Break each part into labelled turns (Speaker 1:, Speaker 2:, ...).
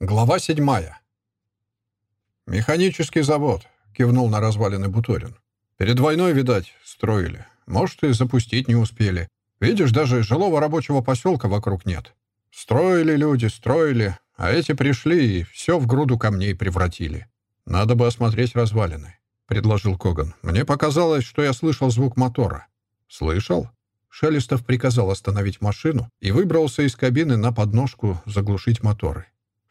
Speaker 1: Глава седьмая. «Механический завод», — кивнул на развалины Буторин. «Перед войной, видать, строили. Может, и запустить не успели. Видишь, даже жилого рабочего поселка вокруг нет. Строили люди, строили, а эти пришли и все в груду камней превратили. Надо бы осмотреть развалины», — предложил Коган. «Мне показалось, что я слышал звук мотора». «Слышал?» Шелестов приказал остановить машину и выбрался из кабины на подножку заглушить моторы.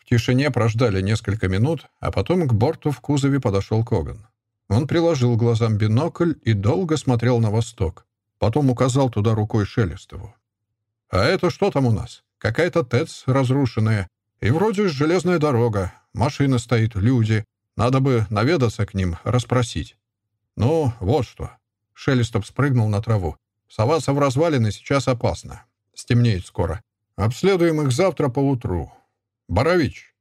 Speaker 1: В тишине прождали несколько минут, а потом к борту в кузове подошел Коган. Он приложил глазам бинокль и долго смотрел на восток. Потом указал туда рукой Шелестову. «А это что там у нас? Какая-то ТЭЦ разрушенная. И вроде железная дорога. Машина стоит, люди. Надо бы наведаться к ним, расспросить». «Ну, вот что». Шелестов спрыгнул на траву. «Соваться в развалины сейчас опасно. Стемнеет скоро. Обследуем их завтра поутру. «Борович!»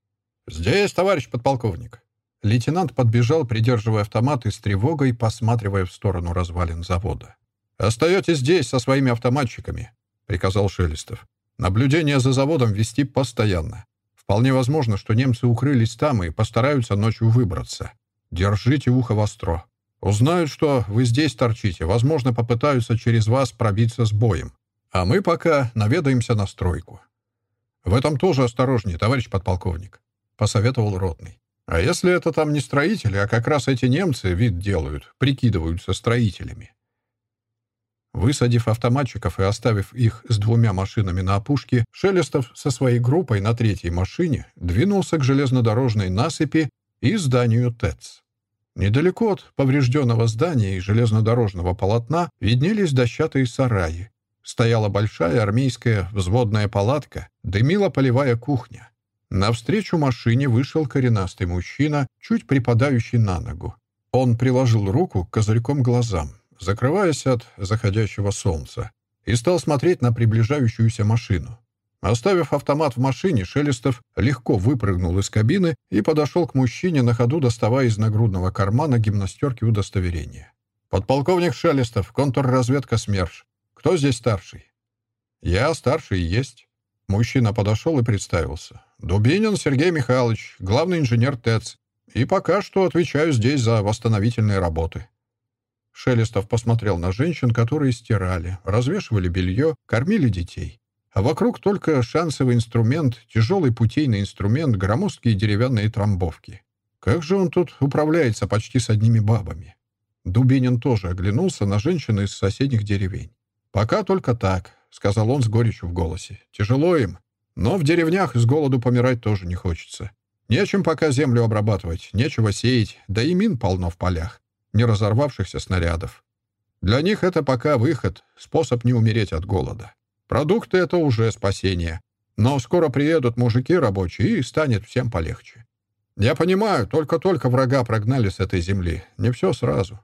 Speaker 1: «Здесь, товарищ подполковник!» Лейтенант подбежал, придерживая автомат и с тревогой посматривая в сторону развалин завода. «Остаетесь здесь со своими автоматчиками», — приказал Шелестов. «Наблюдение за заводом вести постоянно. Вполне возможно, что немцы укрылись там и постараются ночью выбраться. Держите ухо востро. Узнают, что вы здесь торчите, возможно, попытаются через вас пробиться с боем. А мы пока наведаемся на стройку. «В этом тоже осторожнее, товарищ подполковник», — посоветовал Ротный. «А если это там не строители, а как раз эти немцы вид делают, прикидываются строителями?» Высадив автоматчиков и оставив их с двумя машинами на опушке, Шелестов со своей группой на третьей машине двинулся к железнодорожной насыпи и зданию ТЭЦ. Недалеко от поврежденного здания и железнодорожного полотна виднелись дощатые сараи, Стояла большая армейская взводная палатка, дымила полевая кухня. Навстречу машине вышел коренастый мужчина, чуть припадающий на ногу. Он приложил руку к козырьком глазам, закрываясь от заходящего солнца, и стал смотреть на приближающуюся машину. Оставив автомат в машине, Шелестов легко выпрыгнул из кабины и подошел к мужчине, на ходу доставая из нагрудного кармана гимнастерки удостоверения. «Подполковник Шелестов, контрразведка СМЕРШ. Кто здесь старший?» «Я старший есть». Мужчина подошел и представился. «Дубинин Сергей Михайлович, главный инженер ТЭЦ. И пока что отвечаю здесь за восстановительные работы». Шелестов посмотрел на женщин, которые стирали, развешивали белье, кормили детей. А вокруг только шансовый инструмент, тяжелый путейный инструмент, громоздкие деревянные трамбовки. Как же он тут управляется почти с одними бабами? Дубинин тоже оглянулся на женщин из соседних деревень. «Пока только так», — сказал он с горечью в голосе. «Тяжело им, но в деревнях с голоду помирать тоже не хочется. Нечем пока землю обрабатывать, нечего сеять, да и мин полно в полях, не разорвавшихся снарядов. Для них это пока выход, способ не умереть от голода. Продукты — это уже спасение. Но скоро приедут мужики рабочие, и станет всем полегче. Я понимаю, только-только врага прогнали с этой земли. Не все сразу.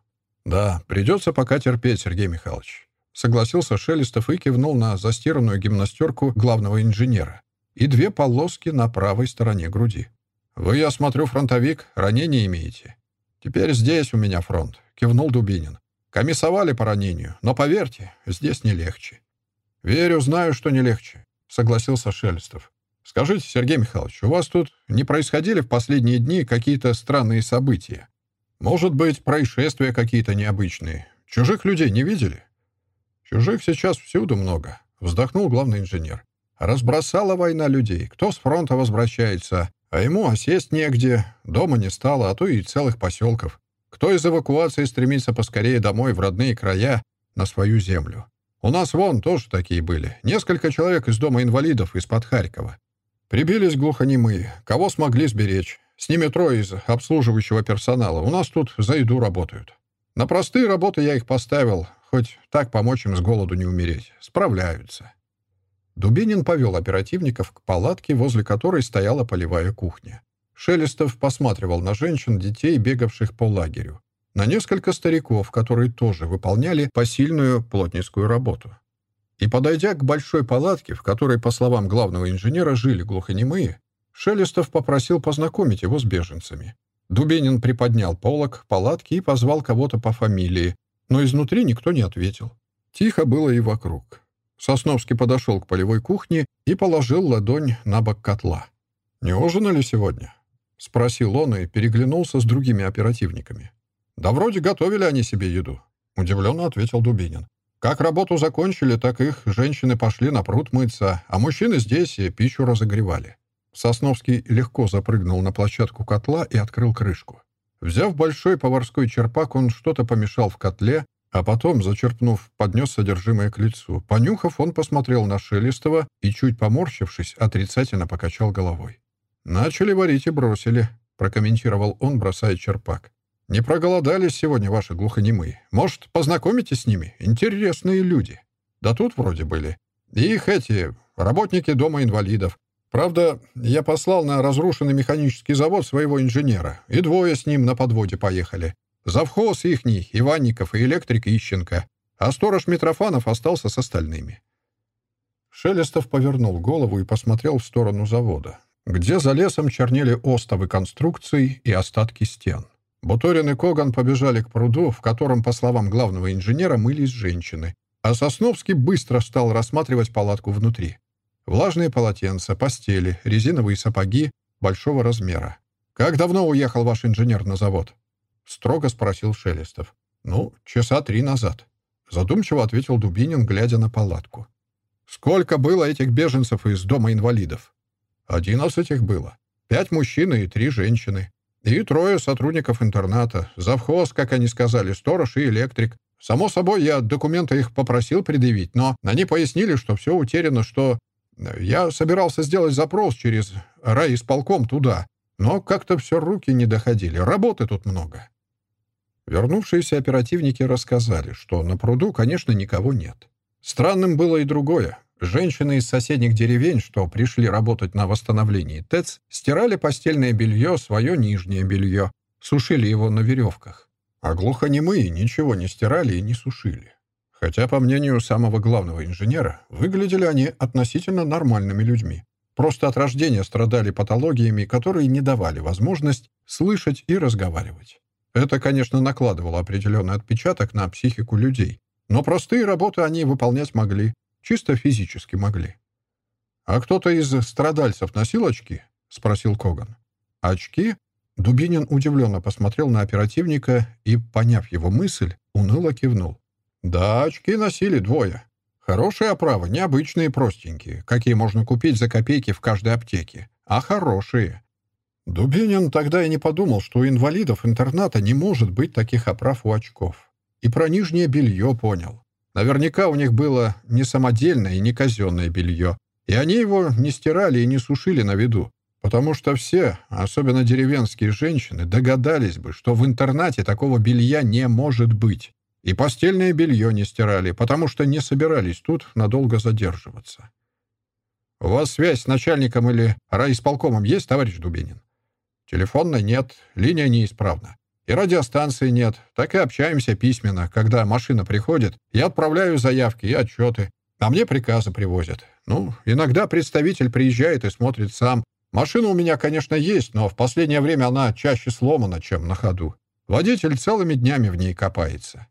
Speaker 1: Да, придется пока терпеть, Сергей Михайлович. Согласился Шелестов и кивнул на застиранную гимнастерку главного инженера и две полоски на правой стороне груди. «Вы, я смотрю, фронтовик, ранения имеете?» «Теперь здесь у меня фронт», — кивнул Дубинин. «Комиссовали по ранению, но, поверьте, здесь не легче». «Верю, знаю, что не легче», — согласился Шелестов. «Скажите, Сергей Михайлович, у вас тут не происходили в последние дни какие-то странные события? Может быть, происшествия какие-то необычные? Чужих людей не видели?» Чужих сейчас всюду много, вздохнул главный инженер. Разбросала война людей. Кто с фронта возвращается, а ему осесть негде, дома не стало, а то и целых поселков. Кто из эвакуации стремится поскорее домой в родные края, на свою землю. У нас вон тоже такие были. Несколько человек из дома инвалидов из-под Харькова. Прибились глухонемые. Кого смогли сберечь? С ними трое из обслуживающего персонала. У нас тут за еду работают. На простые работы я их поставил. Хоть так помочь им с голоду не умереть. Справляются. Дубинин повел оперативников к палатке, возле которой стояла полевая кухня. Шелестов посматривал на женщин, детей, бегавших по лагерю. На несколько стариков, которые тоже выполняли посильную плотницкую работу. И, подойдя к большой палатке, в которой, по словам главного инженера, жили глухонемые, Шелестов попросил познакомить его с беженцами. Дубинин приподнял полог палатки и позвал кого-то по фамилии, но изнутри никто не ответил. Тихо было и вокруг. Сосновский подошел к полевой кухне и положил ладонь на бок котла. «Не ужинали сегодня?» — спросил он и переглянулся с другими оперативниками. «Да вроде готовили они себе еду», — удивленно ответил Дубинин. «Как работу закончили, так их женщины пошли на пруд мыться, а мужчины здесь и пищу разогревали». Сосновский легко запрыгнул на площадку котла и открыл крышку. Взяв большой поварской черпак, он что-то помешал в котле, а потом, зачерпнув, поднес содержимое к лицу. Понюхав, он посмотрел на Шелестова и, чуть поморщившись, отрицательно покачал головой. «Начали варить и бросили», — прокомментировал он, бросая черпак. «Не проголодались сегодня ваши глухонемые. Может, познакомитесь с ними? Интересные люди. Да тут вроде были. Их эти, работники дома инвалидов. Правда, я послал на разрушенный механический завод своего инженера, и двое с ним на подводе поехали. Завхоз ихний, Иванников и электрик Ищенко, а сторож Митрофанов остался с остальными. Шелестов повернул голову и посмотрел в сторону завода, где за лесом чернели остовы конструкций и остатки стен. Буторин и Коган побежали к пруду, в котором, по словам главного инженера, мылись женщины, а Сосновский быстро стал рассматривать палатку внутри. Влажные полотенца, постели, резиновые сапоги большого размера. «Как давно уехал ваш инженер на завод?» — строго спросил Шелестов. «Ну, часа три назад», — задумчиво ответил Дубинин, глядя на палатку. «Сколько было этих беженцев из дома инвалидов?» «Одиннадцать их было. Пять мужчин и три женщины. И трое сотрудников интерната. Завхоз, как они сказали, сторож и электрик. Само собой, я документы их попросил предъявить, но они пояснили, что все утеряно, что я собирался сделать запрос через райисполком туда, но как-то все руки не доходили. Работы тут много. Вернувшиеся оперативники рассказали, что на пруду, конечно, никого нет. Странным было и другое. Женщины из соседних деревень, что пришли работать на восстановлении ТЭЦ, стирали постельное белье, свое нижнее белье, сушили его на веревках. А глухонемые ничего не стирали и не сушили. Хотя, по мнению самого главного инженера, выглядели они относительно нормальными людьми. Просто от рождения страдали патологиями, которые не давали возможность слышать и разговаривать. Это, конечно, накладывало определенный отпечаток на психику людей, но простые работы они выполнять могли, чисто физически могли. «А кто-то из страдальцев носил очки?» — спросил Коган. «Очки?» Дубинин удивленно посмотрел на оперативника и, поняв его мысль, уныло кивнул. Да, очки носили двое. Хорошие оправы, необычные простенькие, какие можно купить за копейки в каждой аптеке, а хорошие. Дубинин тогда и не подумал, что у инвалидов интерната не может быть таких оправ у очков. И про нижнее белье понял. Наверняка у них было не самодельное и не казенное белье, и они его не стирали и не сушили на виду, потому что все, особенно деревенские женщины, догадались бы, что в интернате такого белья не может быть. И постельное белье не стирали, потому что не собирались тут надолго задерживаться. «У вас связь с начальником или райисполкомом есть, товарищ Дубинин?» «Телефонной нет, линия неисправна. И радиостанции нет. Так и общаемся письменно. Когда машина приходит, я отправляю заявки и отчеты, а мне приказы привозят. Ну, иногда представитель приезжает и смотрит сам. Машина у меня, конечно, есть, но в последнее время она чаще сломана, чем на ходу. Водитель целыми днями в ней копается.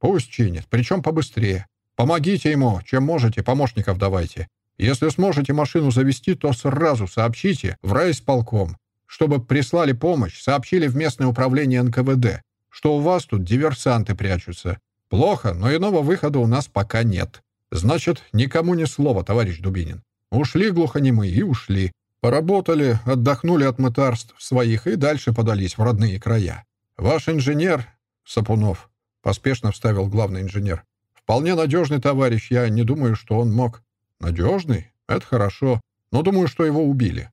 Speaker 1: Пусть чинит, причем побыстрее. Помогите ему, чем можете, помощников давайте. Если сможете машину завести, то сразу сообщите в райисполком, чтобы прислали помощь, сообщили в местное управление НКВД, что у вас тут диверсанты прячутся. Плохо, но иного выхода у нас пока нет. Значит, никому ни слова, товарищ Дубинин. Ушли глухонемые и ушли. Поработали, отдохнули от мытарств своих и дальше подались в родные края. Ваш инженер, Сапунов, — поспешно вставил главный инженер. «Вполне надежный товарищ. Я не думаю, что он мог». «Надежный? Это хорошо. Но думаю, что его убили.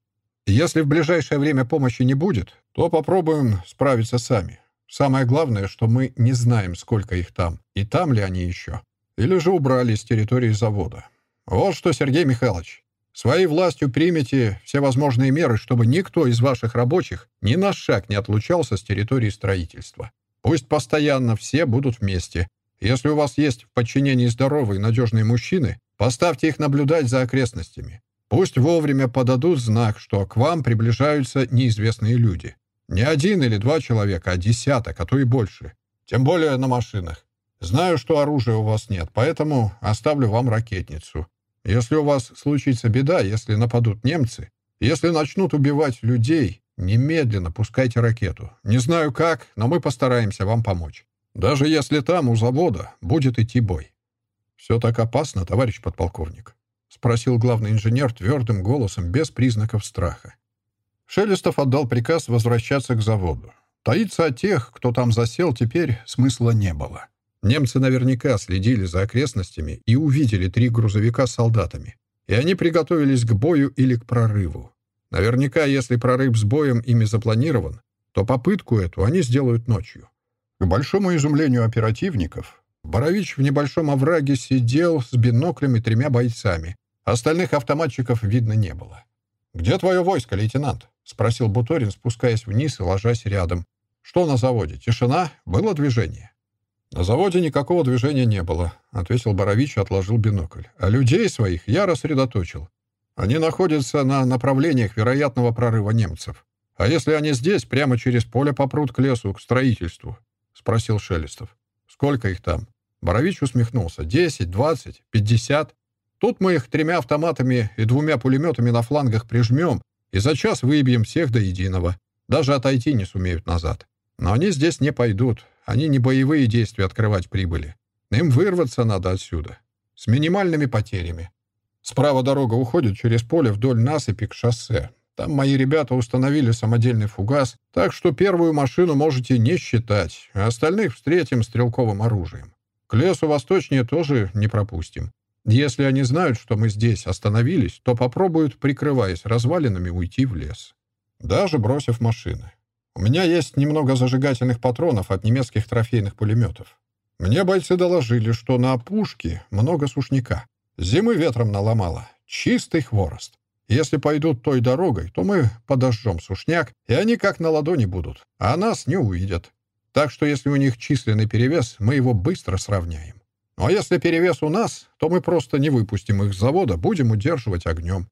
Speaker 1: Если в ближайшее время помощи не будет, то попробуем справиться сами. Самое главное, что мы не знаем, сколько их там, и там ли они еще. Или же убрали с территории завода. Вот что, Сергей Михайлович, своей властью примите все возможные меры, чтобы никто из ваших рабочих ни на шаг не отлучался с территории строительства. Пусть постоянно все будут вместе. Если у вас есть в подчинении здоровые, надежные мужчины, поставьте их наблюдать за окрестностями. Пусть вовремя подадут знак, что к вам приближаются неизвестные люди. Не один или два человека, а десяток, а то и больше. Тем более на машинах. Знаю, что оружия у вас нет, поэтому оставлю вам ракетницу. Если у вас случится беда, если нападут немцы, Если начнут убивать людей, немедленно пускайте ракету. Не знаю как, но мы постараемся вам помочь. Даже если там, у завода, будет идти бой. «Все так опасно, товарищ подполковник?» — спросил главный инженер твердым голосом, без признаков страха. Шелестов отдал приказ возвращаться к заводу. Таиться от тех, кто там засел, теперь смысла не было. Немцы наверняка следили за окрестностями и увидели три грузовика с солдатами. И они приготовились к бою или к прорыву. Наверняка, если прорыв с боем ими запланирован, то попытку эту они сделают ночью. К большому изумлению оперативников, Борович в небольшом овраге сидел с биноклями тремя бойцами. Остальных автоматчиков видно не было. «Где твое войско, лейтенант?» — спросил Буторин, спускаясь вниз и ложась рядом. «Что на заводе? Тишина? Было движение?» «На заводе никакого движения не было», — ответил Борович и отложил бинокль. «А людей своих я рассредоточил. Они находятся на направлениях вероятного прорыва немцев. А если они здесь, прямо через поле попрут к лесу, к строительству?» — спросил Шелестов. «Сколько их там?» Борович усмехнулся. «Десять, двадцать, пятьдесят. Тут мы их тремя автоматами и двумя пулеметами на флангах прижмем и за час выбьем всех до единого. Даже отойти не сумеют назад. Но они здесь не пойдут. Они не боевые действия открывать прибыли. Им вырваться надо отсюда. С минимальными потерями. Справа дорога уходит через поле вдоль насыпи к шоссе. Там мои ребята установили самодельный фугас, так что первую машину можете не считать, а остальных встретим стрелковым оружием. К лесу восточнее тоже не пропустим. Если они знают, что мы здесь остановились, то попробуют, прикрываясь развалинами, уйти в лес. Даже бросив машины. У меня есть немного зажигательных патронов от немецких трофейных пулеметов. Мне бойцы доложили, что на опушке много сушняка. Зимы ветром наломало. Чистый хворост. Если пойдут той дорогой, то мы подожжем сушняк, и они как на ладони будут, а нас не увидят. Так что если у них численный перевес, мы его быстро сравняем. Ну а если перевес у нас, то мы просто не выпустим их с завода, будем удерживать огнем.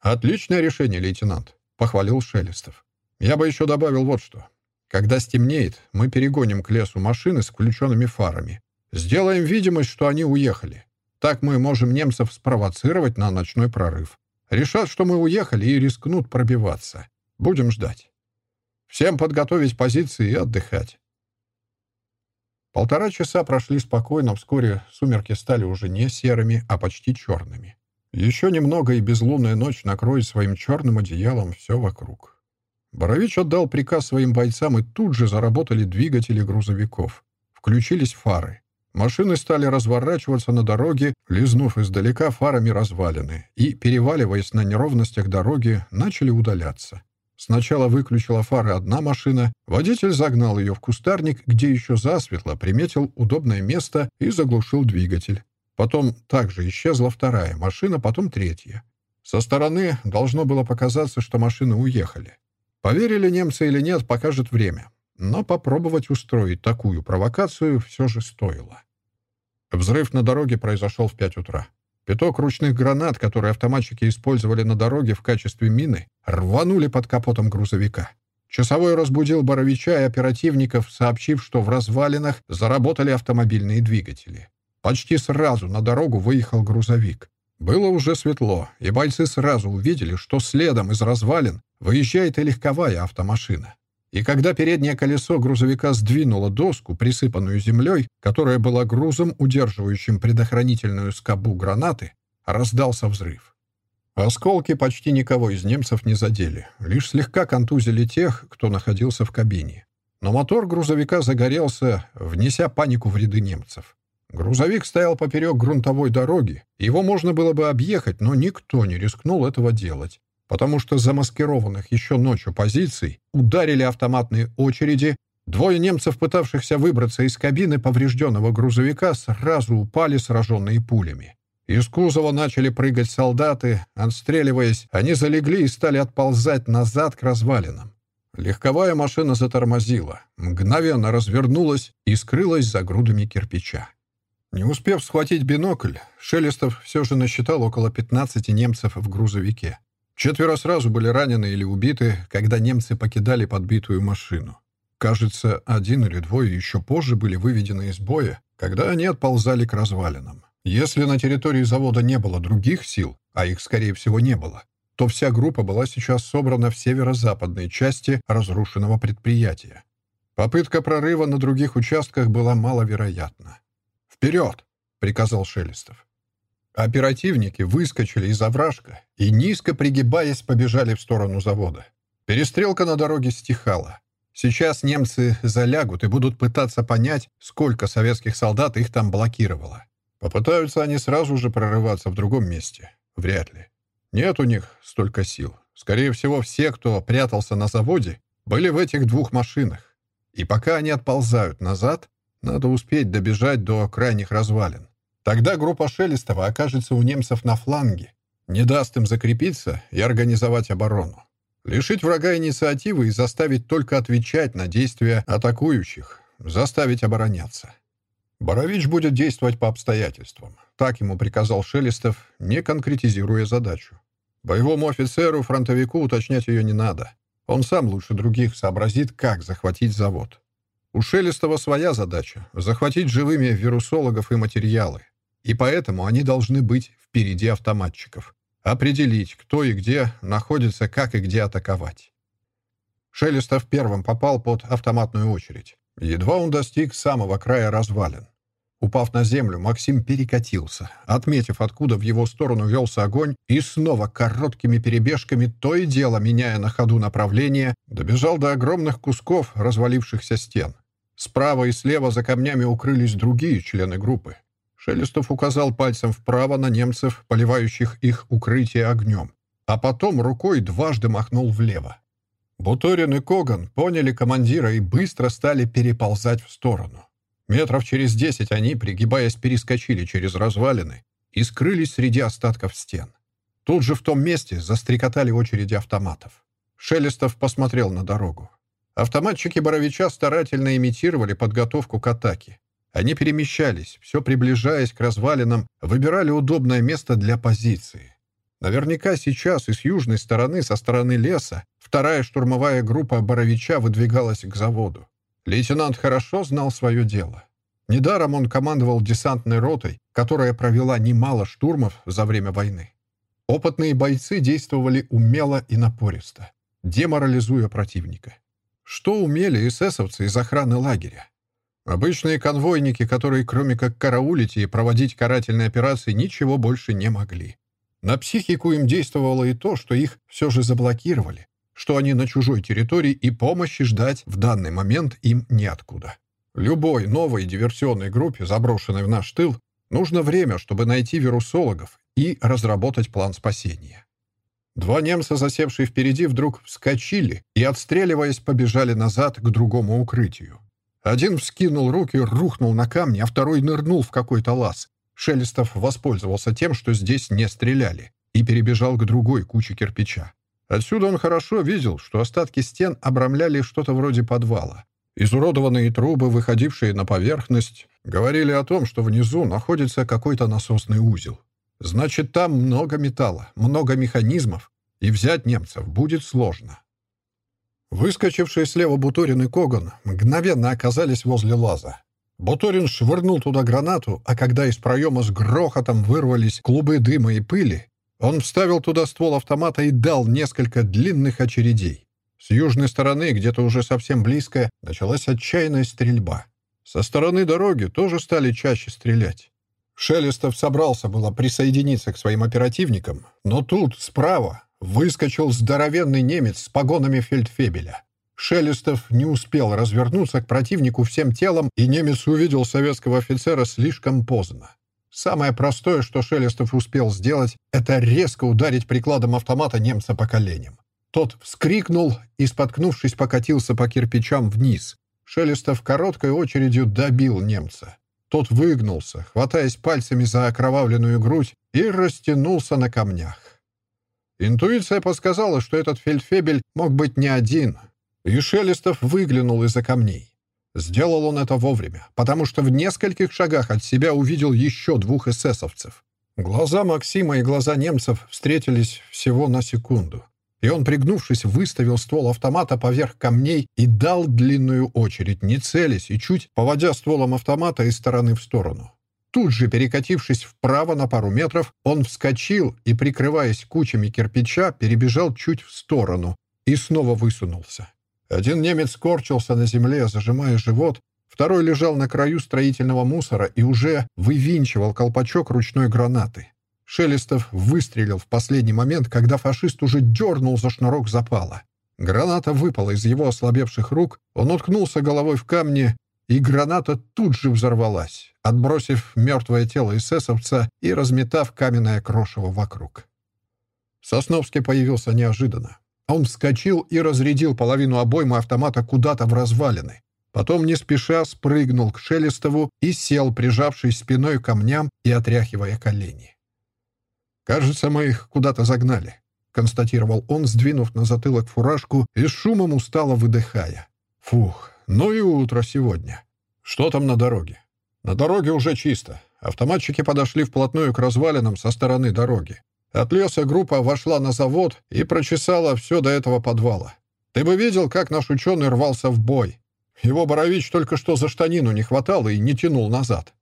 Speaker 1: Отличное решение, лейтенант, — похвалил Шелестов. Я бы еще добавил вот что. Когда стемнеет, мы перегоним к лесу машины с включенными фарами. Сделаем видимость, что они уехали. Так мы можем немцев спровоцировать на ночной прорыв. Решат, что мы уехали и рискнут пробиваться. Будем ждать. Всем подготовить позиции и отдыхать. Полтора часа прошли спокойно, вскоре сумерки стали уже не серыми, а почти черными. Еще немного, и безлунная ночь накроет своим черным одеялом все вокруг. Борович отдал приказ своим бойцам, и тут же заработали двигатели грузовиков. Включились фары. Машины стали разворачиваться на дороге, лизнув издалека фарами развалины, и, переваливаясь на неровностях дороги, начали удаляться. Сначала выключила фары одна машина, водитель загнал ее в кустарник, где еще засветло приметил удобное место и заглушил двигатель. Потом также исчезла вторая машина, потом третья. Со стороны должно было показаться, что машины уехали. Поверили немцы или нет, покажет время. Но попробовать устроить такую провокацию все же стоило. Взрыв на дороге произошел в пять утра. Пяток ручных гранат, которые автоматчики использовали на дороге в качестве мины, рванули под капотом грузовика. Часовой разбудил Боровича и оперативников, сообщив, что в развалинах заработали автомобильные двигатели. Почти сразу на дорогу выехал грузовик. Было уже светло, и бойцы сразу увидели, что следом из развалин выезжает и легковая автомашина. И когда переднее колесо грузовика сдвинуло доску, присыпанную землей, которая была грузом, удерживающим предохранительную скобу гранаты, раздался взрыв. Осколки почти никого из немцев не задели, лишь слегка контузили тех, кто находился в кабине. Но мотор грузовика загорелся, внеся панику в ряды немцев. Грузовик стоял поперек грунтовой дороги, его можно было бы объехать, но никто не рискнул этого делать потому что замаскированных еще ночью позиций ударили автоматные очереди, двое немцев, пытавшихся выбраться из кабины поврежденного грузовика, сразу упали сраженные пулями. Из кузова начали прыгать солдаты, отстреливаясь, они залегли и стали отползать назад к развалинам. Легковая машина затормозила, мгновенно развернулась и скрылась за грудами кирпича. Не успев схватить бинокль, Шелестов все же насчитал около 15 немцев в грузовике. Четверо сразу были ранены или убиты, когда немцы покидали подбитую машину. Кажется, один или двое еще позже были выведены из боя, когда они отползали к развалинам. Если на территории завода не было других сил, а их, скорее всего, не было, то вся группа была сейчас собрана в северо-западной части разрушенного предприятия. Попытка прорыва на других участках была маловероятна. «Вперед!» — приказал Шелестов. Оперативники выскочили из овражка и, низко пригибаясь, побежали в сторону завода. Перестрелка на дороге стихала. Сейчас немцы залягут и будут пытаться понять, сколько советских солдат их там блокировало. Попытаются они сразу же прорываться в другом месте? Вряд ли. Нет у них столько сил. Скорее всего, все, кто прятался на заводе, были в этих двух машинах. И пока они отползают назад, надо успеть добежать до крайних развалин. Тогда группа Шелестова окажется у немцев на фланге, не даст им закрепиться и организовать оборону. Лишить врага инициативы и заставить только отвечать на действия атакующих, заставить обороняться. Борович будет действовать по обстоятельствам. Так ему приказал Шелестов, не конкретизируя задачу. Боевому офицеру, фронтовику уточнять ее не надо. Он сам лучше других сообразит, как захватить завод. У Шелестова своя задача — захватить живыми вирусологов и материалы. И поэтому они должны быть впереди автоматчиков определить, кто и где находится, как и где атаковать. Шелестов первым попал под автоматную очередь. Едва он достиг самого края развалин. Упав на землю, Максим перекатился, отметив, откуда в его сторону велся огонь, и снова короткими перебежками, то и дело меняя на ходу направление, добежал до огромных кусков развалившихся стен. Справа и слева за камнями укрылись другие члены группы. Шелестов указал пальцем вправо на немцев, поливающих их укрытие огнем, а потом рукой дважды махнул влево. Буторин и Коган поняли командира и быстро стали переползать в сторону. Метров через десять они, пригибаясь, перескочили через развалины и скрылись среди остатков стен. Тут же в том месте застрекотали очереди автоматов. Шелестов посмотрел на дорогу. Автоматчики Боровича старательно имитировали подготовку к атаке. Они перемещались, все приближаясь к развалинам, выбирали удобное место для позиции. Наверняка сейчас и с южной стороны, со стороны леса, вторая штурмовая группа Боровича выдвигалась к заводу. Лейтенант хорошо знал свое дело. Недаром он командовал десантной ротой, которая провела немало штурмов за время войны. Опытные бойцы действовали умело и напористо, деморализуя противника. Что умели эсэсовцы из охраны лагеря? Обычные конвойники, которые кроме как караулить и проводить карательные операции, ничего больше не могли. На психику им действовало и то, что их все же заблокировали, что они на чужой территории и помощи ждать в данный момент им неоткуда. Любой новой диверсионной группе, заброшенной в наш тыл, нужно время, чтобы найти вирусологов и разработать план спасения. Два немца, засевшие впереди, вдруг вскочили и, отстреливаясь, побежали назад к другому укрытию. Один вскинул руки, рухнул на камни, а второй нырнул в какой-то лаз. Шелестов воспользовался тем, что здесь не стреляли, и перебежал к другой куче кирпича. Отсюда он хорошо видел, что остатки стен обрамляли что-то вроде подвала. Изуродованные трубы, выходившие на поверхность, говорили о том, что внизу находится какой-то насосный узел. Значит, там много металла, много механизмов, и взять немцев будет сложно. Выскочившие слева Буторин и Коган мгновенно оказались возле лаза. Буторин швырнул туда гранату, а когда из проема с грохотом вырвались клубы дыма и пыли, он вставил туда ствол автомата и дал несколько длинных очередей. С южной стороны, где-то уже совсем близко, началась отчаянная стрельба. Со стороны дороги тоже стали чаще стрелять. Шелестов собрался было присоединиться к своим оперативникам, но тут, справа, Выскочил здоровенный немец с погонами фельдфебеля. Шелестов не успел развернуться к противнику всем телом, и немец увидел советского офицера слишком поздно. Самое простое, что Шелестов успел сделать, это резко ударить прикладом автомата немца по коленям. Тот вскрикнул и, споткнувшись, покатился по кирпичам вниз. Шелестов короткой очередью добил немца. Тот выгнулся, хватаясь пальцами за окровавленную грудь, и растянулся на камнях. Интуиция подсказала, что этот фельдфебель мог быть не один, и Шелестов выглянул из-за камней. Сделал он это вовремя, потому что в нескольких шагах от себя увидел еще двух эсэсовцев. Глаза Максима и глаза немцев встретились всего на секунду, и он, пригнувшись, выставил ствол автомата поверх камней и дал длинную очередь, не целясь и чуть поводя стволом автомата из стороны в сторону. Тут же, перекатившись вправо на пару метров, он вскочил и, прикрываясь кучами кирпича, перебежал чуть в сторону и снова высунулся. Один немец скорчился на земле, зажимая живот, второй лежал на краю строительного мусора и уже вывинчивал колпачок ручной гранаты. Шелестов выстрелил в последний момент, когда фашист уже дернул за шнурок запала. Граната выпала из его ослабевших рук, он уткнулся головой в камни, и граната тут же взорвалась, отбросив мертвое тело эсэсовца и разметав каменное крошево вокруг. Сосновский появился неожиданно. Он вскочил и разрядил половину обоймы автомата куда-то в развалины. Потом не спеша спрыгнул к Шелестову и сел, прижавшись спиной к камням и отряхивая колени. «Кажется, мы их куда-то загнали», — констатировал он, сдвинув на затылок фуражку и шумом устало выдыхая. «Фух, ну и утро сегодня. Что там на дороге? На дороге уже чисто. Автоматчики подошли вплотную к развалинам со стороны дороги. От леса группа вошла на завод и прочесала все до этого подвала. Ты бы видел, как наш ученый рвался в бой. Его Борович только что за штанину не хватало и не тянул назад.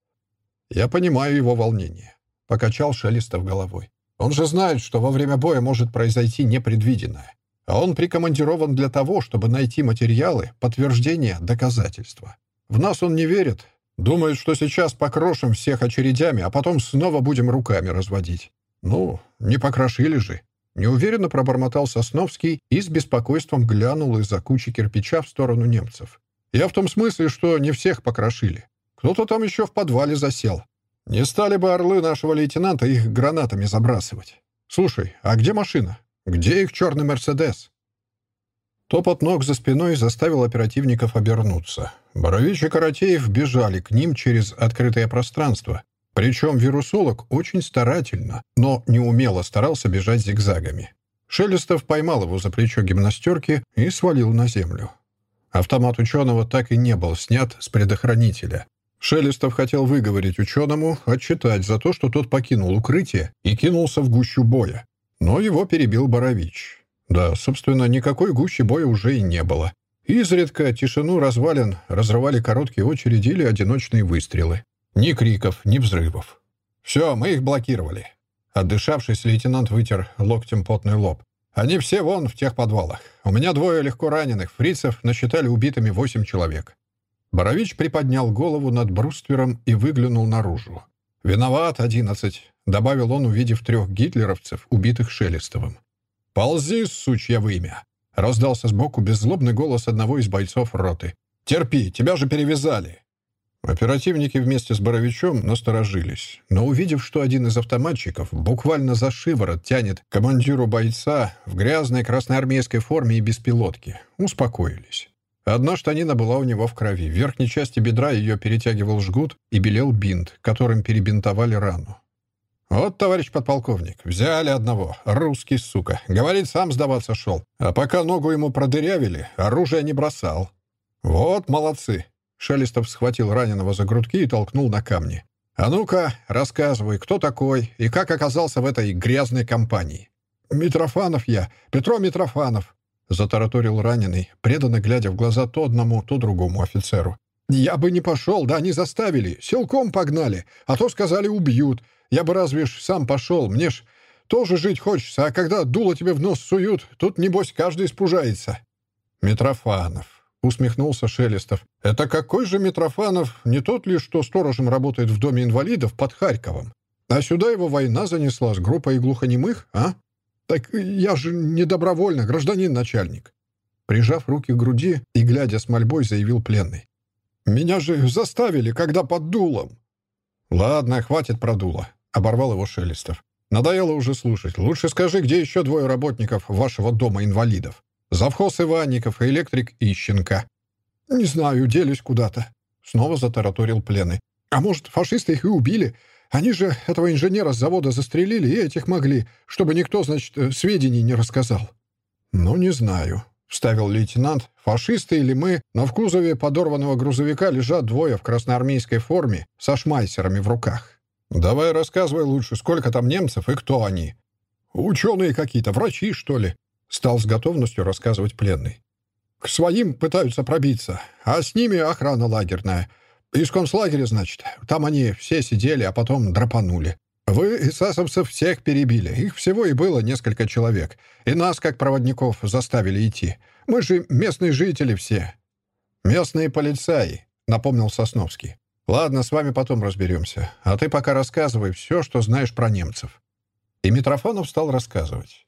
Speaker 1: Я понимаю его волнение. Покачал Шелестов головой. Он же знает, что во время боя может произойти непредвиденное. Он прикомандирован для того, чтобы найти материалы, подтверждения, доказательства. В нас он не верит. Думает, что сейчас покрошим всех очередями, а потом снова будем руками разводить. Ну, не покрошили же. Неуверенно пробормотал Сосновский и с беспокойством глянул из-за кучи кирпича в сторону немцев. Я в том смысле, что не всех покрошили. Кто-то там еще в подвале засел. Не стали бы орлы нашего лейтенанта их гранатами забрасывать. Слушай, а где машина? Где их черный «Мерседес»?» Топот ног за спиной заставил оперативников обернуться. Борович и Каратеев бежали к ним через открытое пространство. Причем вирусолог очень старательно, но неумело старался бежать зигзагами. Шелестов поймал его за плечо гимнастерки и свалил на землю. Автомат ученого так и не был снят с предохранителя. Шелестов хотел выговорить ученому, отчитать за то, что тот покинул укрытие и кинулся в гущу боя. Но его перебил Борович. Да, собственно, никакой гущи боя уже и не было. Изредка тишину развалин разрывали короткие очереди или одиночные выстрелы. Ни криков, ни взрывов. «Все, мы их блокировали». Отдышавшись, лейтенант вытер локтем потный лоб. «Они все вон в тех подвалах. У меня двое легко раненых. Фрицев насчитали убитыми восемь человек». Борович приподнял голову над бруствером и выглянул наружу. «Виноват, одиннадцать. — добавил он, увидев трех гитлеровцев, убитых Шелестовым. «Ползи, сучья вымя!» — раздался сбоку беззлобный голос одного из бойцов роты. «Терпи, тебя же перевязали!» Оперативники вместе с Боровичом насторожились, но увидев, что один из автоматчиков буквально за шиворот тянет командиру бойца в грязной красноармейской форме и беспилотке, успокоились. Одна штанина была у него в крови, в верхней части бедра ее перетягивал жгут и белел бинт, которым перебинтовали рану. «Вот, товарищ подполковник, взяли одного, русский сука. Говорит, сам сдаваться шел. А пока ногу ему продырявили, оружие не бросал». «Вот, молодцы!» Шелестов схватил раненого за грудки и толкнул на камни. «А ну-ка, рассказывай, кто такой и как оказался в этой грязной компании?» «Митрофанов я, Петро Митрофанов», — затараторил раненый, преданно глядя в глаза то одному, то другому офицеру. «Я бы не пошел, да они заставили, силком погнали, а то сказали убьют. Я бы разве ж сам пошел, мне ж тоже жить хочется, а когда дуло тебе в нос суют, тут, небось, каждый испужается». «Митрофанов», — усмехнулся Шелестов. «Это какой же Митрофанов? Не тот ли, что сторожем работает в доме инвалидов под Харьковом? А сюда его война занесла с группой глухонемых, а? Так я же не добровольно, гражданин начальник». Прижав руки к груди и, глядя с мольбой, заявил пленный. «Меня же заставили, когда под дулом». «Ладно, хватит про дуло. Оборвал его Шелестов. «Надоело уже слушать. Лучше скажи, где еще двое работников вашего дома инвалидов? Завхоз Иванников и электрик Ищенко». «Не знаю, делись куда-то». Снова затараторил пленный. «А может, фашисты их и убили? Они же этого инженера с завода застрелили и этих могли, чтобы никто, значит, э, сведений не рассказал». «Ну, не знаю», — вставил лейтенант. «Фашисты или мы, но в кузове подорванного грузовика лежат двое в красноармейской форме со шмайсерами в руках. «Давай рассказывай лучше, сколько там немцев и кто они?» «Ученые какие-то, врачи, что ли?» — стал с готовностью рассказывать пленный. «К своим пытаются пробиться, а с ними охрана лагерная. Из концлагеря, значит. Там они все сидели, а потом драпанули. Вы эсэсовцев всех перебили. Их всего и было несколько человек. И нас, как проводников, заставили идти. Мы же местные жители все. Местные полицаи, напомнил Сосновский. Ладно, с вами потом разберемся. А ты пока рассказывай все, что знаешь про немцев. И Митрофанов стал рассказывать.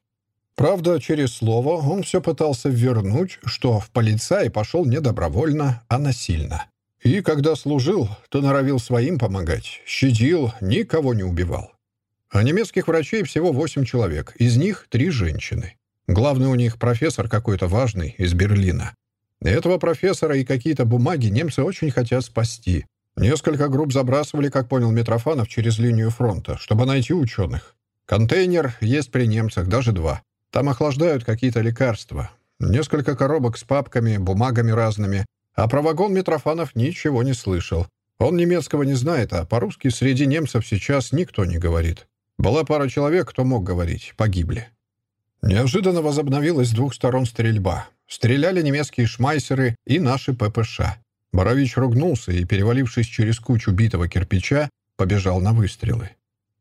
Speaker 1: Правда, через слово он все пытался вернуть, что в полицаи пошел не добровольно, а насильно. И когда служил, то норовил своим помогать, щадил, никого не убивал. А немецких врачей всего восемь человек, из них три женщины. Главный у них профессор какой-то важный из Берлина. Этого профессора и какие-то бумаги немцы очень хотят спасти. Несколько групп забрасывали, как понял Митрофанов, через линию фронта, чтобы найти ученых. Контейнер есть при немцах, даже два. Там охлаждают какие-то лекарства. Несколько коробок с папками, бумагами разными, а про вагон Митрофанов ничего не слышал. Он немецкого не знает, а по-русски среди немцев сейчас никто не говорит. Была пара человек, кто мог говорить, погибли. Неожиданно возобновилась с двух сторон стрельба. Стреляли немецкие шмайсеры и наши ППШ. Борович ругнулся и, перевалившись через кучу битого кирпича, побежал на выстрелы.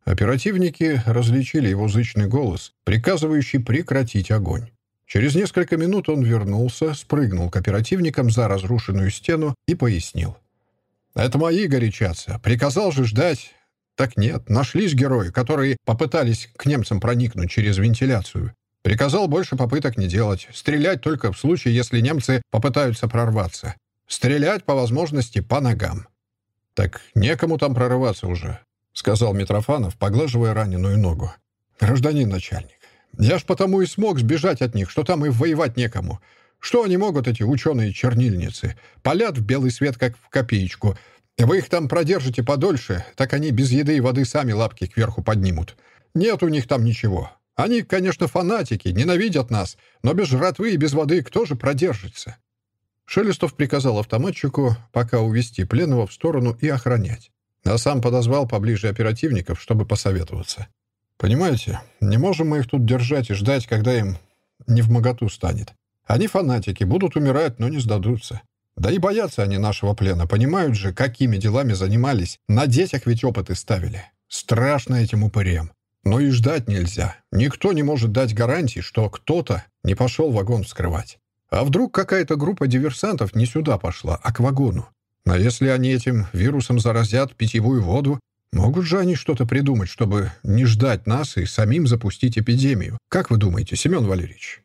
Speaker 1: Оперативники различили его зычный голос, приказывающий прекратить огонь. Через несколько минут он вернулся, спрыгнул к оперативникам за разрушенную стену и пояснил. «Это мои горячатся. Приказал же ждать. Так нет, нашлись герои, которые попытались к немцам проникнуть через вентиляцию. Приказал больше попыток не делать. Стрелять только в случае, если немцы попытаются прорваться. Стрелять, по возможности, по ногам». «Так некому там прорываться уже», — сказал Митрофанов, поглаживая раненую ногу. «Гражданин начальник, я ж потому и смог сбежать от них, что там и воевать некому. Что они могут, эти ученые-чернильницы? Палят в белый свет, как в копеечку. Вы их там продержите подольше, так они без еды и воды сами лапки кверху поднимут. Нет у них там ничего. Они, конечно, фанатики, ненавидят нас, но без жратвы и без воды кто же продержится?» Шелестов приказал автоматчику пока увести пленного в сторону и охранять, а сам подозвал поближе оперативников, чтобы посоветоваться. Понимаете, не можем мы их тут держать и ждать, когда им не в моготу станет. Они фанатики, будут умирать, но не сдадутся. Да и боятся они нашего плена, понимают же, какими делами занимались, на детях ведь опыты ставили. Страшно этим упырем. Но и ждать нельзя. Никто не может дать гарантии, что кто-то не пошел вагон вскрывать. А вдруг какая-то группа диверсантов не сюда пошла, а к вагону? А если они этим вирусом заразят питьевую воду, Могут же они что-то придумать, чтобы не ждать нас и самим запустить эпидемию. Как вы думаете, Семен Валерьевич?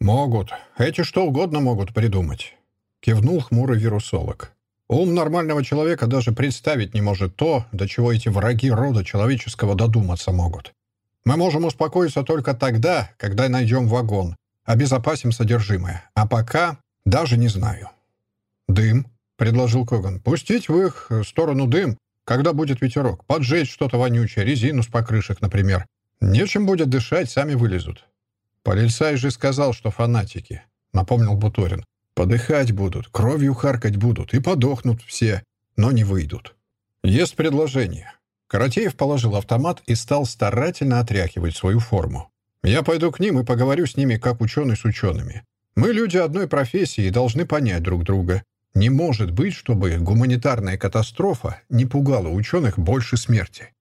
Speaker 1: Могут. Эти что угодно могут придумать. Кивнул хмурый вирусолог. Ум нормального человека даже представить не может то, до чего эти враги рода человеческого додуматься могут. Мы можем успокоиться только тогда, когда найдем вагон, обезопасим содержимое. А пока даже не знаю. «Дым», — предложил Коган. «Пустить в их сторону дым, когда будет ветерок, поджечь что-то вонючее, резину с покрышек, например. Нечем будет дышать, сами вылезут. Полицай же сказал, что фанатики, напомнил Буторин. Подыхать будут, кровью харкать будут и подохнут все, но не выйдут. Есть предложение. Каратеев положил автомат и стал старательно отряхивать свою форму. Я пойду к ним и поговорю с ними, как ученый с учеными. Мы люди одной профессии и должны понять друг друга. Не может быть, чтобы гуманитарная катастрофа не пугала ученых больше смерти.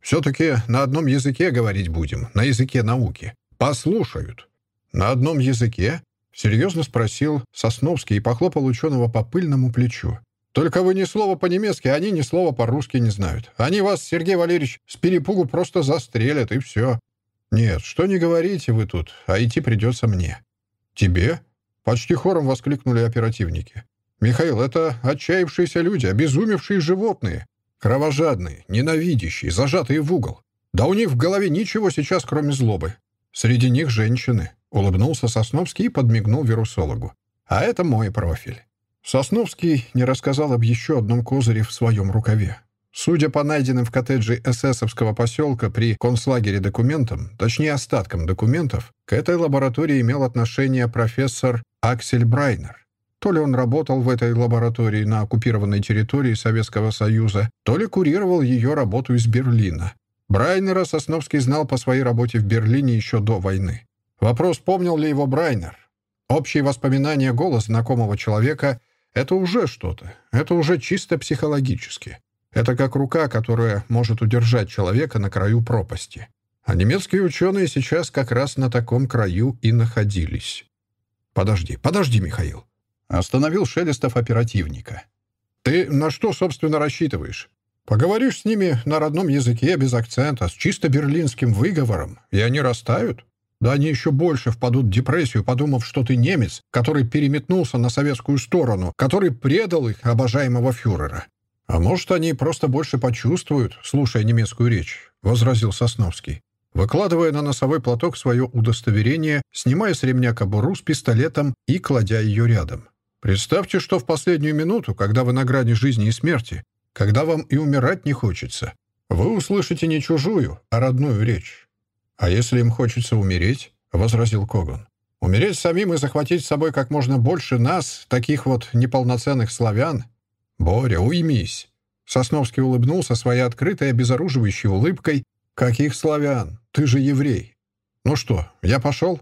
Speaker 1: Все-таки на одном языке говорить будем, на языке науки. Послушают. На одном языке? Серьезно спросил Сосновский и похлопал ученого по пыльному плечу. Только вы ни слова по-немецки, они ни слова по-русски не знают. Они вас, Сергей Валерьевич, с перепугу просто застрелят, и все. Нет, что не говорите вы тут, а идти придется мне. Тебе? Почти хором воскликнули оперативники. «Михаил, это отчаявшиеся люди, обезумевшие животные, кровожадные, ненавидящие, зажатые в угол. Да у них в голове ничего сейчас, кроме злобы. Среди них женщины», — улыбнулся Сосновский и подмигнул вирусологу. «А это мой профиль». Сосновский не рассказал об еще одном козыре в своем рукаве. Судя по найденным в коттедже эсэсовского поселка при концлагере документам, точнее остаткам документов, к этой лаборатории имел отношение профессор Аксель Брайнер. То ли он работал в этой лаборатории на оккупированной территории Советского Союза, то ли курировал ее работу из Берлина. Брайнера Сосновский знал по своей работе в Берлине еще до войны. Вопрос, помнил ли его Брайнер. Общие воспоминания голос знакомого человека — Это уже что-то. Это уже чисто психологически. Это как рука, которая может удержать человека на краю пропасти. А немецкие ученые сейчас как раз на таком краю и находились. «Подожди, подожди, Михаил!» Остановил Шелестов оперативника. «Ты на что, собственно, рассчитываешь? Поговоришь с ними на родном языке, без акцента, с чисто берлинским выговором, и они растают? Да они еще больше впадут в депрессию, подумав, что ты немец, который переметнулся на советскую сторону, который предал их, обожаемого фюрера. А может, они просто больше почувствуют, слушая немецкую речь, — возразил Сосновский, выкладывая на носовой платок свое удостоверение, снимая с ремня кобуру с пистолетом и кладя ее рядом. Представьте, что в последнюю минуту, когда вы на грани жизни и смерти, когда вам и умирать не хочется, вы услышите не чужую, а родную речь. «А если им хочется умереть?» — возразил Коган. «Умереть самим и захватить с собой как можно больше нас, таких вот неполноценных славян? Боря, уймись!» Сосновский улыбнулся своей открытой, обезоруживающей улыбкой. «Каких славян? Ты же еврей!» «Ну что, я пошел?»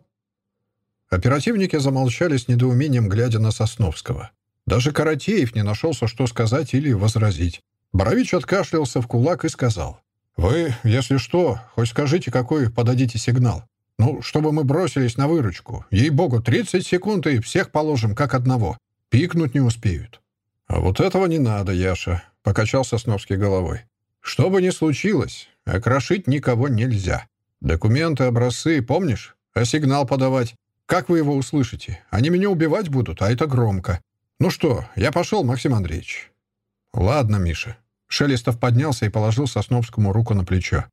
Speaker 1: Оперативники замолчали с недоумением, глядя на Сосновского. Даже Каратеев не нашелся, что сказать или возразить. Борович откашлялся в кулак и сказал. «Вы, если что, хоть скажите, какой подадите сигнал. Ну, чтобы мы бросились на выручку. Ей-богу, 30 секунд и всех положим, как одного. Пикнуть не успеют». «А вот этого не надо, Яша», — покачал Сосновский головой. «Что бы ни случилось, окрошить никого нельзя. Документы, образцы, помнишь? А сигнал подавать? Как вы его услышите? Они меня убивать будут, а это громко. Ну что, я пошел, Максим Андреевич». «Ладно, Миша», Шелестов поднялся и положил Сосновскому руку на плечо.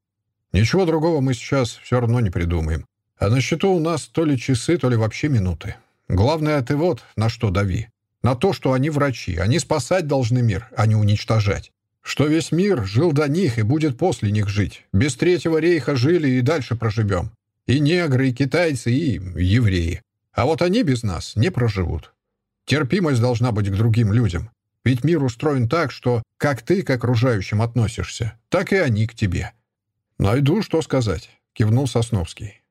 Speaker 1: «Ничего другого мы сейчас все равно не придумаем. А на счету у нас то ли часы, то ли вообще минуты. Главное, ты вот на что дави. На то, что они врачи. Они спасать должны мир, а не уничтожать. Что весь мир жил до них и будет после них жить. Без Третьего рейха жили и дальше проживем. И негры, и китайцы, и евреи. А вот они без нас не проживут. Терпимость должна быть к другим людям. Ведь мир устроен так, что как ты к окружающим относишься, так и они к тебе». «Найду, что сказать», — кивнул Сосновский.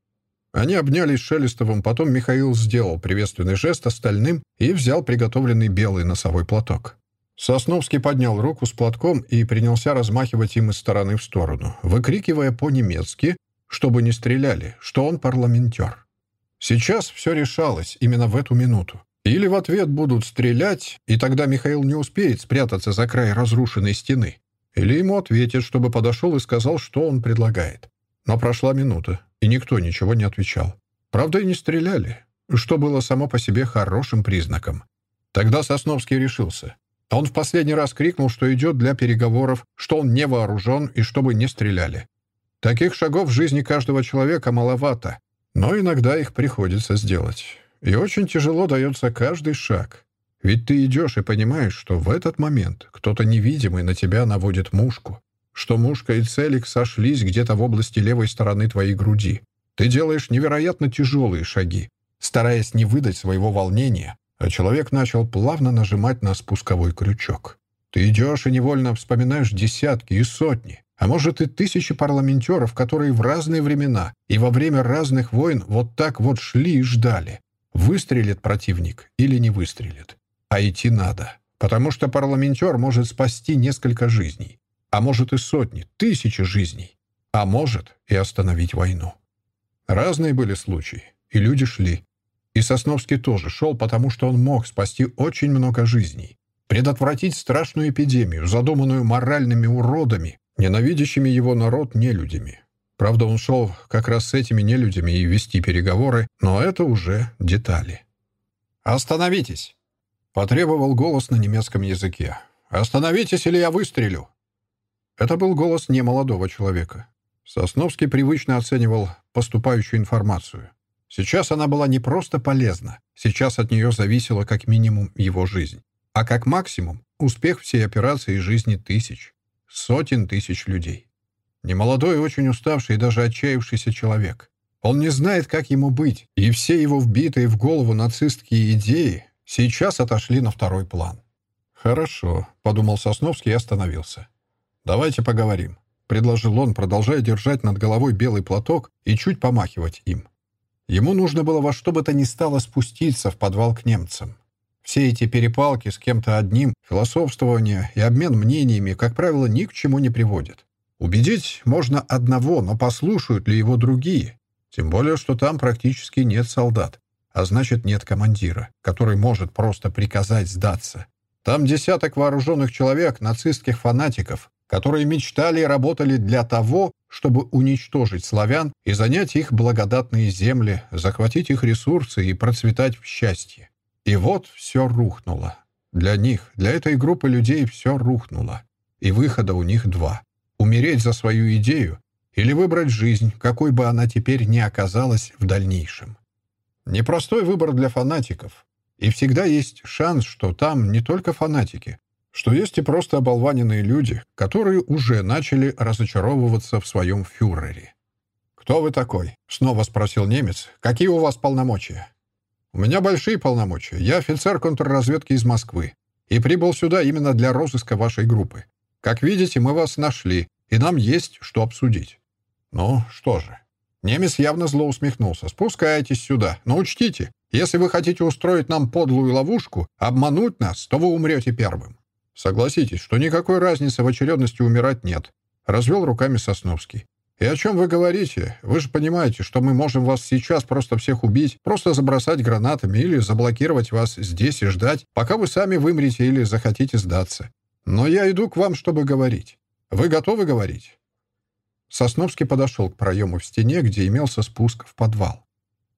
Speaker 1: Они обнялись Шелестовым, потом Михаил сделал приветственный жест остальным и взял приготовленный белый носовой платок. Сосновский поднял руку с платком и принялся размахивать им из стороны в сторону, выкрикивая по-немецки, чтобы не стреляли, что он парламентер. Сейчас все решалось именно в эту минуту. Или в ответ будут стрелять, и тогда Михаил не успеет спрятаться за край разрушенной стены. Или ему ответят, чтобы подошел и сказал, что он предлагает. Но прошла минута, и никто ничего не отвечал. Правда, и не стреляли, что было само по себе хорошим признаком. Тогда Сосновский решился. Он в последний раз крикнул, что идет для переговоров, что он не вооружен и чтобы не стреляли. Таких шагов в жизни каждого человека маловато, но иногда их приходится сделать. И очень тяжело дается каждый шаг. Ведь ты идешь и понимаешь, что в этот момент кто-то невидимый на тебя наводит мушку, что мушка и целик сошлись где-то в области левой стороны твоей груди. Ты делаешь невероятно тяжелые шаги, стараясь не выдать своего волнения, а человек начал плавно нажимать на спусковой крючок. Ты идешь и невольно вспоминаешь десятки и сотни, а может и тысячи парламентеров, которые в разные времена и во время разных войн вот так вот шли и ждали, Выстрелит противник или не выстрелит. А идти надо, потому что парламентер может спасти несколько жизней, а может и сотни, тысячи жизней, а может и остановить войну. Разные были случаи, и люди шли. И Сосновский тоже шел, потому что он мог спасти очень много жизней, предотвратить страшную эпидемию, задуманную моральными уродами, ненавидящими его народ нелюдями. Правда, он шел как раз с этими нелюдями и вести переговоры, но это уже детали. «Остановитесь!» — потребовал голос на немецком языке. «Остановитесь, или я выстрелю!» Это был голос немолодого человека. Сосновский привычно оценивал поступающую информацию. Сейчас она была не просто полезна, сейчас от нее зависела как минимум его жизнь, а как максимум успех всей операции жизни тысяч, сотен тысяч людей. Немолодой, очень уставший и даже отчаявшийся человек. Он не знает, как ему быть, и все его вбитые в голову нацистские идеи сейчас отошли на второй план. «Хорошо», — подумал Сосновский и остановился. «Давайте поговорим», — предложил он, продолжая держать над головой белый платок и чуть помахивать им. Ему нужно было во что бы то ни стало спуститься в подвал к немцам. Все эти перепалки с кем-то одним, философствование и обмен мнениями, как правило, ни к чему не приводят. Убедить можно одного, но послушают ли его другие? Тем более, что там практически нет солдат, а значит, нет командира, который может просто приказать сдаться. Там десяток вооруженных человек, нацистских фанатиков, которые мечтали и работали для того, чтобы уничтожить славян и занять их благодатные земли, захватить их ресурсы и процветать в счастье. И вот все рухнуло. Для них, для этой группы людей все рухнуло. И выхода у них два. Умереть за свою идею или выбрать жизнь, какой бы она теперь ни оказалась в дальнейшем. Непростой выбор для фанатиков. И всегда есть шанс, что там не только фанатики, что есть и просто оболваненные люди, которые уже начали разочаровываться в своем фюрере. «Кто вы такой?» — снова спросил немец. «Какие у вас полномочия?» «У меня большие полномочия. Я офицер контрразведки из Москвы и прибыл сюда именно для розыска вашей группы. Как видите, мы вас нашли, и нам есть что обсудить». «Ну, что же?» Немец явно зло усмехнулся. «Спускайтесь сюда. Но учтите, если вы хотите устроить нам подлую ловушку, обмануть нас, то вы умрете первым. Согласитесь, что никакой разницы в очередности умирать нет. Развел руками Сосновский. «И о чем вы говорите? Вы же понимаете, что мы можем вас сейчас просто всех убить, просто забросать гранатами или заблокировать вас здесь и ждать, пока вы сами вымрете или захотите сдаться. Но я иду к вам, чтобы говорить. Вы готовы говорить?» Сосновский подошел к проему в стене, где имелся спуск в подвал.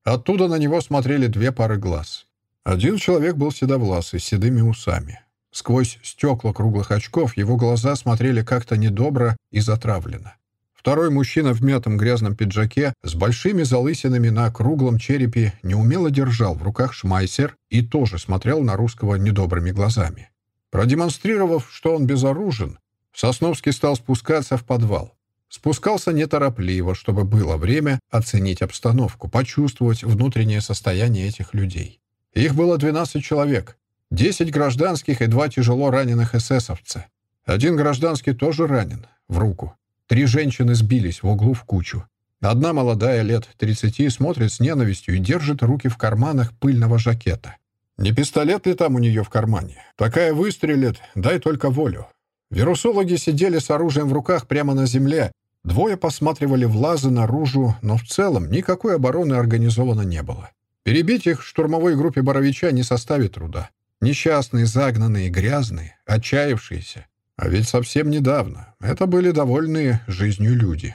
Speaker 1: Оттуда на него смотрели две пары глаз. Один человек был седовласый, с седыми усами. Сквозь стекла круглых очков его глаза смотрели как-то недобро и затравленно. Второй мужчина в мятом грязном пиджаке с большими залысинами на круглом черепе неумело держал в руках шмайсер и тоже смотрел на русского недобрыми глазами. Продемонстрировав, что он безоружен, Сосновский стал спускаться в подвал. Спускался неторопливо, чтобы было время оценить обстановку, почувствовать внутреннее состояние этих людей. Их было 12 человек, 10 гражданских и два тяжело раненых эсэсовца. Один гражданский тоже ранен, в руку. Три женщины сбились в углу в кучу. Одна молодая, лет 30, смотрит с ненавистью и держит руки в карманах пыльного жакета. Не пистолет ли там у нее в кармане? Такая выстрелит, дай только волю. Вирусологи сидели с оружием в руках прямо на земле Двое посматривали в лазы наружу, но в целом никакой обороны организовано не было. Перебить их штурмовой группе Боровича не составит труда. Несчастные, загнанные, грязные, отчаявшиеся. А ведь совсем недавно это были довольные жизнью люди.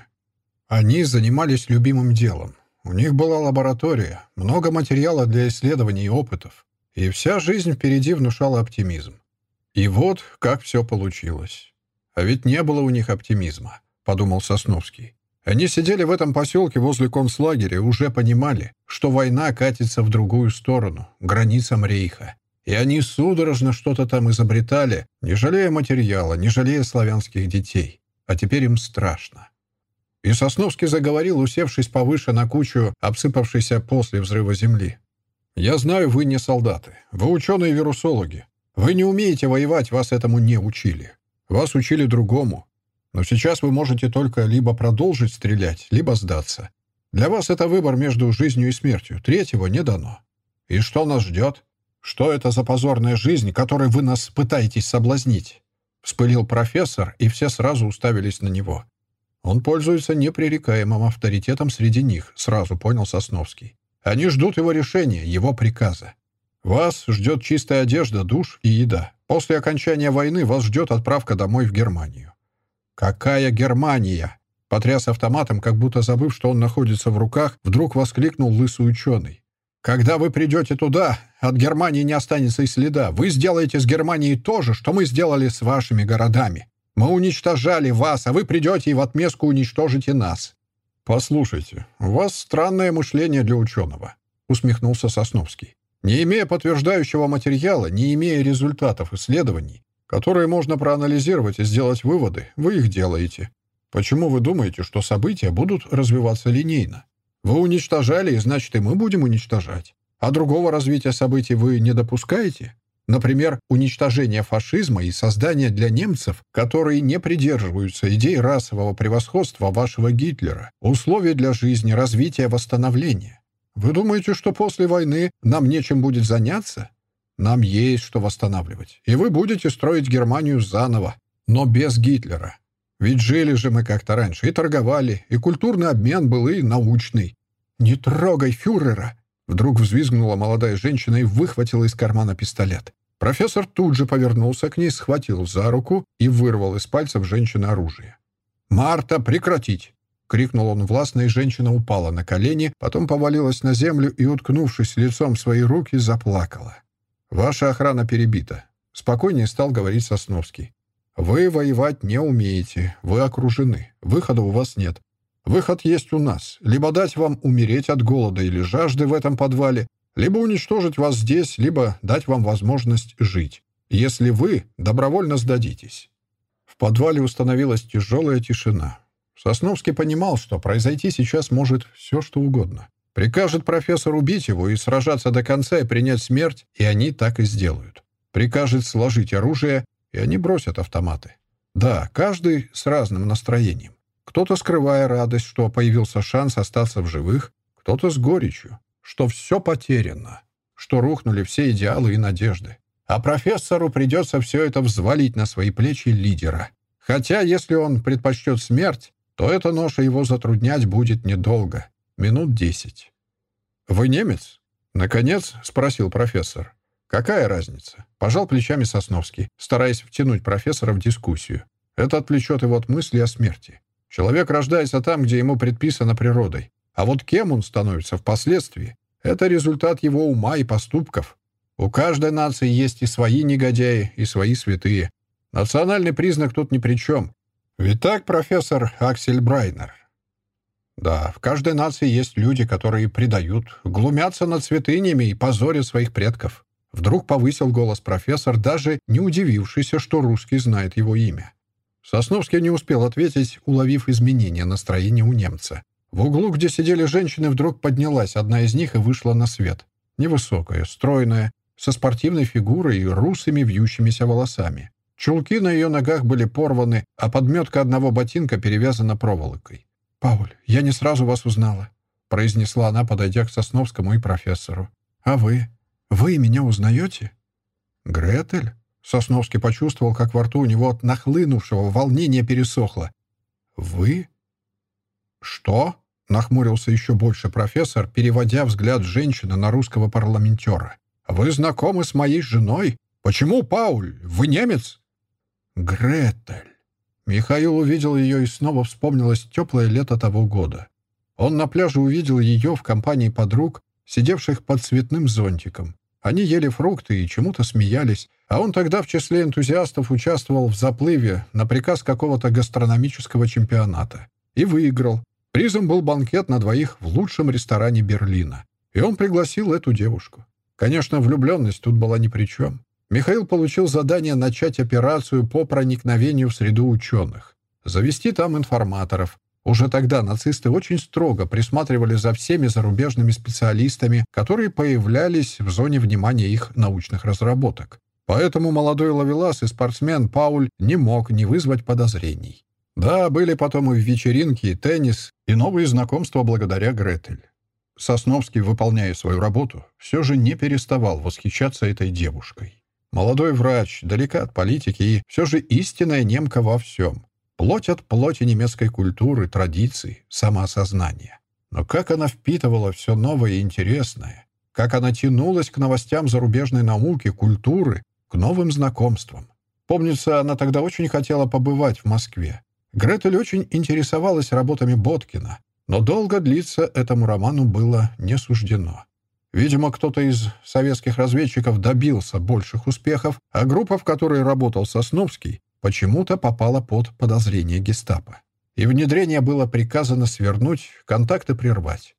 Speaker 1: Они занимались любимым делом. У них была лаборатория, много материала для исследований и опытов. И вся жизнь впереди внушала оптимизм. И вот как все получилось. А ведь не было у них оптимизма подумал Сосновский. Они сидели в этом поселке возле концлагеря и уже понимали, что война катится в другую сторону, границам рейха. И они судорожно что-то там изобретали, не жалея материала, не жалея славянских детей. А теперь им страшно. И Сосновский заговорил, усевшись повыше на кучу, обсыпавшейся после взрыва земли. «Я знаю, вы не солдаты. Вы ученые-вирусологи. Вы не умеете воевать, вас этому не учили. Вас учили другому. Но сейчас вы можете только либо продолжить стрелять, либо сдаться. Для вас это выбор между жизнью и смертью. Третьего не дано. И что нас ждет? Что это за позорная жизнь, которой вы нас пытаетесь соблазнить?» Вспылил профессор, и все сразу уставились на него. Он пользуется непререкаемым авторитетом среди них, сразу понял Сосновский. Они ждут его решения, его приказа. Вас ждет чистая одежда, душ и еда. После окончания войны вас ждет отправка домой в Германию. «Какая Германия?» Потряс автоматом, как будто забыв, что он находится в руках, вдруг воскликнул лысый ученый. «Когда вы придете туда, от Германии не останется и следа. Вы сделаете с Германией то же, что мы сделали с вашими городами. Мы уничтожали вас, а вы придете и в отместку уничтожите нас». «Послушайте, у вас странное мышление для ученого», — усмехнулся Сосновский. «Не имея подтверждающего материала, не имея результатов исследований, которые можно проанализировать и сделать выводы, вы их делаете. Почему вы думаете, что события будут развиваться линейно? Вы уничтожали, и значит, и мы будем уничтожать. А другого развития событий вы не допускаете? Например, уничтожение фашизма и создание для немцев, которые не придерживаются идей расового превосходства вашего Гитлера, условий для жизни, развития, восстановления. Вы думаете, что после войны нам нечем будет заняться? Нам есть что восстанавливать. И вы будете строить Германию заново, но без Гитлера. Ведь жили же мы как-то раньше, и торговали, и культурный обмен был, и научный. «Не трогай фюрера!» Вдруг взвизгнула молодая женщина и выхватила из кармана пистолет. Профессор тут же повернулся к ней, схватил за руку и вырвал из пальцев женщины оружие. «Марта, прекратить!» — крикнул он властно, и женщина упала на колени, потом повалилась на землю и, уткнувшись лицом в свои руки, заплакала. «Ваша охрана перебита», — спокойнее стал говорить Сосновский. «Вы воевать не умеете, вы окружены, выхода у вас нет. Выход есть у нас. Либо дать вам умереть от голода или жажды в этом подвале, либо уничтожить вас здесь, либо дать вам возможность жить, если вы добровольно сдадитесь». В подвале установилась тяжелая тишина. Сосновский понимал, что произойти сейчас может все, что угодно. Прикажет профессор убить его и сражаться до конца и принять смерть, и они так и сделают. Прикажет сложить оружие, и они бросят автоматы. Да, каждый с разным настроением. Кто-то скрывая радость, что появился шанс остаться в живых, кто-то с горечью, что все потеряно, что рухнули все идеалы и надежды. А профессору придется все это взвалить на свои плечи лидера. Хотя, если он предпочтет смерть, то эта ноша его затруднять будет недолго, минут десять. «Вы немец?» — наконец спросил профессор. «Какая разница?» — пожал плечами Сосновский, стараясь втянуть профессора в дискуссию. Это отвлечет его от мысли о смерти. Человек рождается там, где ему предписано природой. А вот кем он становится впоследствии, это результат его ума и поступков. У каждой нации есть и свои негодяи, и свои святые. Национальный признак тут ни при чем. Ведь так, профессор Аксель Брайнер? Да, в каждой нации есть люди, которые предают, глумятся над святынями и позорят своих предков. Вдруг повысил голос профессор, даже не удивившийся, что русский знает его имя. Сосновский не успел ответить, уловив изменение настроения у немца. В углу, где сидели женщины, вдруг поднялась одна из них и вышла на свет. Невысокая, стройная, со спортивной фигурой и русыми вьющимися волосами. Чулки на ее ногах были порваны, а подметка одного ботинка перевязана проволокой. «Пауль, я не сразу вас узнала», — произнесла она, подойдя к Сосновскому и профессору. «А вы? Вы меня узнаете?» «Гретель?» Сосновский почувствовал, как во рту у него от нахлынувшего волнения пересохло. «Вы?» «Что?» — нахмурился еще больше профессор, переводя взгляд женщины на русского парламентера. «Вы знакомы с моей женой? Почему, Пауль? Вы немец?» «Гретель». Михаил увидел ее и снова вспомнилось теплое лето того года. Он на пляже увидел ее в компании подруг, сидевших под цветным зонтиком. Они ели фрукты и чему-то смеялись, а он тогда в числе энтузиастов участвовал в заплыве на приказ какого-то гастрономического чемпионата. И выиграл. Призом был банкет на двоих в лучшем ресторане Берлина. И он пригласил эту девушку. Конечно, влюбленность тут была ни при чем. Михаил получил задание начать операцию по проникновению в среду ученых. Завести там информаторов, уже тогда нацисты очень строго присматривали за всеми зарубежными специалистами, которые появлялись в зоне внимания их научных разработок. Поэтому молодой ловелас и спортсмен Пауль не мог не вызвать подозрений. Да, были потом и вечеринки, и теннис, и новые знакомства благодаря Гретель. Сосновский, выполняя свою работу, все же не переставал восхищаться этой девушкой. Молодой врач, далека от политики и все же истинная немка во всем. Плоть от плоти немецкой культуры, традиций, самоосознания. Но как она впитывала все новое и интересное, как она тянулась к новостям зарубежной науки, культуры, к новым знакомствам. Помнится, она тогда очень хотела побывать в Москве. Гретель очень интересовалась работами Боткина, но долго длиться этому роману было не суждено. Видимо, кто-то из советских разведчиков добился больших успехов, а группа, в которой работал Сосновский, почему-то попала под подозрение гестапо. И внедрение было приказано свернуть, контакты прервать.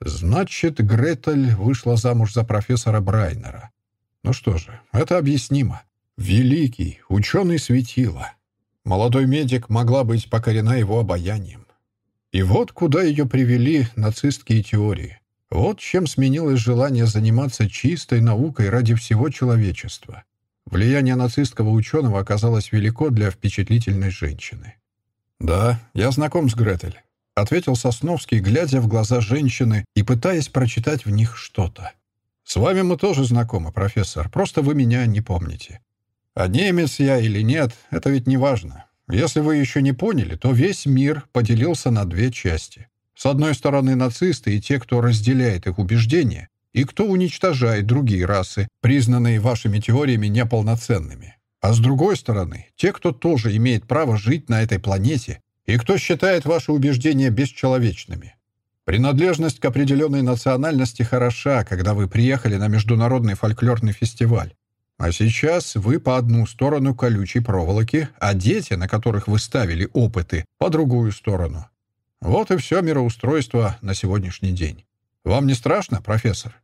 Speaker 1: Значит, Гретель вышла замуж за профессора Брайнера. Ну что же, это объяснимо. Великий, ученый светило. Молодой медик могла быть покорена его обаянием. И вот куда ее привели нацистские теории. Вот чем сменилось желание заниматься чистой наукой ради всего человечества. Влияние нацистского ученого оказалось велико для впечатлительной женщины. «Да, я знаком с Гретель», — ответил Сосновский, глядя в глаза женщины и пытаясь прочитать в них что-то. С вами мы тоже знакомы, профессор, просто вы меня не помните. А немец я или нет, это ведь не важно. Если вы еще не поняли, то весь мир поделился на две части. С одной стороны нацисты и те, кто разделяет их убеждения, и кто уничтожает другие расы, признанные вашими теориями неполноценными. А с другой стороны, те, кто тоже имеет право жить на этой планете и кто считает ваши убеждения бесчеловечными. Принадлежность к определенной национальности хороша, когда вы приехали на международный фольклорный фестиваль. А сейчас вы по одну сторону колючей проволоки, а дети, на которых вы ставили опыты, по другую сторону. Вот и все мироустройство на сегодняшний день. Вам не страшно, профессор?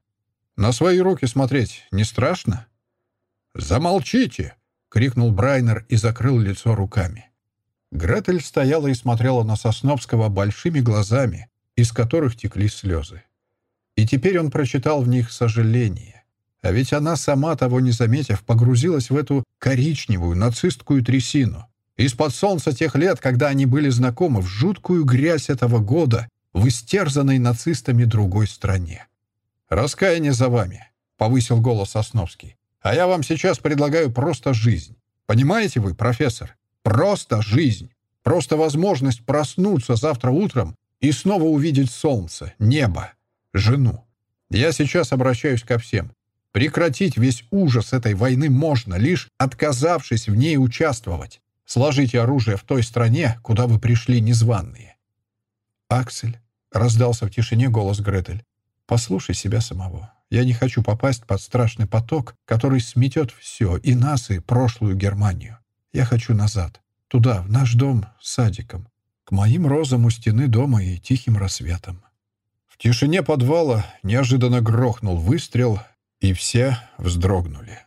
Speaker 1: На свои руки смотреть не страшно? «Замолчите!» — крикнул Брайнер и закрыл лицо руками. Гретель стояла и смотрела на Сосновского большими глазами, из которых текли слезы. И теперь он прочитал в них сожаление. А ведь она, сама того не заметив, погрузилась в эту коричневую нацистскую трясину. Из-под солнца тех лет, когда они были знакомы, в жуткую грязь этого года, в истерзанной нацистами другой стране. «Раскаяние за вами», — повысил голос Сосновский. «А я вам сейчас предлагаю просто жизнь. Понимаете вы, профессор? Просто жизнь. Просто возможность проснуться завтра утром и снова увидеть солнце, небо, жену. Я сейчас обращаюсь ко всем. Прекратить весь ужас этой войны можно, лишь отказавшись в ней участвовать. Сложите оружие в той стране, куда вы пришли незваные. «Аксель», — раздался в тишине голос Гретель, — «послушай себя самого. Я не хочу попасть под страшный поток, который сметет все, и нас, и прошлую Германию. Я хочу назад. Туда, в наш дом с садиком. К моим розам у стены дома и тихим рассветом. В тишине подвала неожиданно грохнул выстрел, и все вздрогнули.